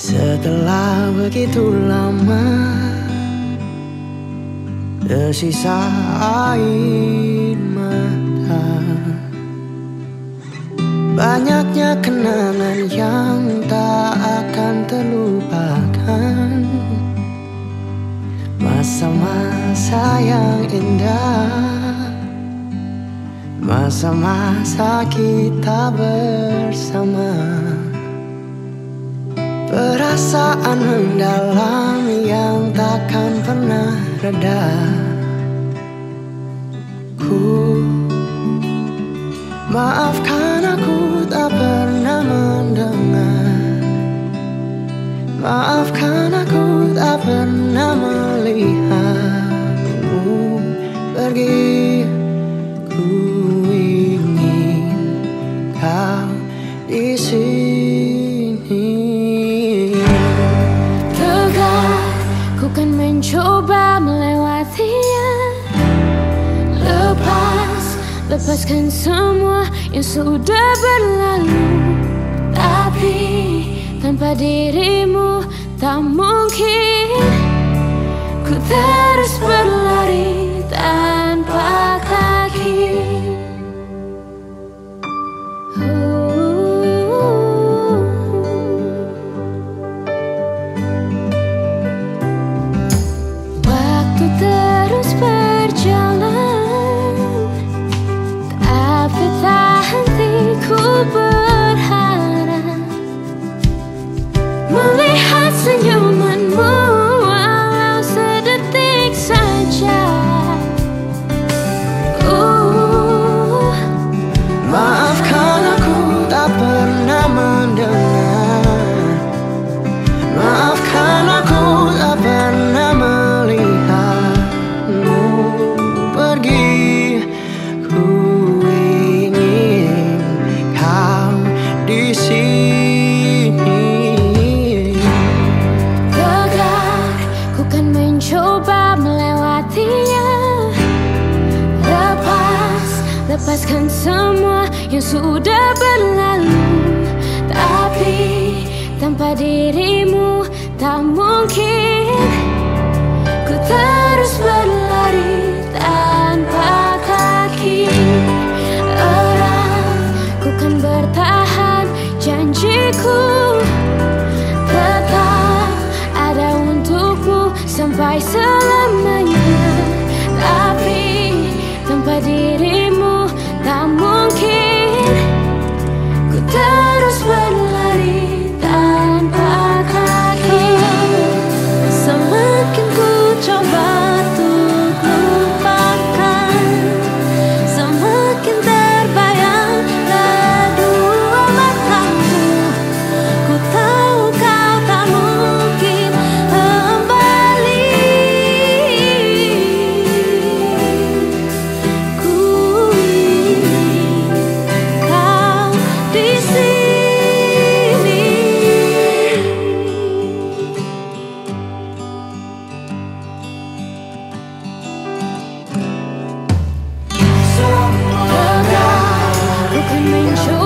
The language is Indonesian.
Setelah begitu lama Tersisa air mata. Banyaknya kenangan yang tak akan terlupakan. Masa-masa yang indah. Masa-masa kita bersama Perasaan mendalam yang takkan pernah reda. Ku Maafkan aku tak pernah mendengar. Maafkan aku tak pernah melihatmu pergi. Ku ingin kau di sini kan mencoba melewatinya. Lepas, lepaskan semua yang sudah berlalu. Tapi tanpa dirimu Lepaskan semua yang sudah berlalu. Tapi tanpa dirimu tak mungkin Ku terus berlari tanpa kaki. Orang ku kan bertahan janjiku. Tetap ada untukmu sampai selamanya. Tapi tanpa dirimu Bukan mencoba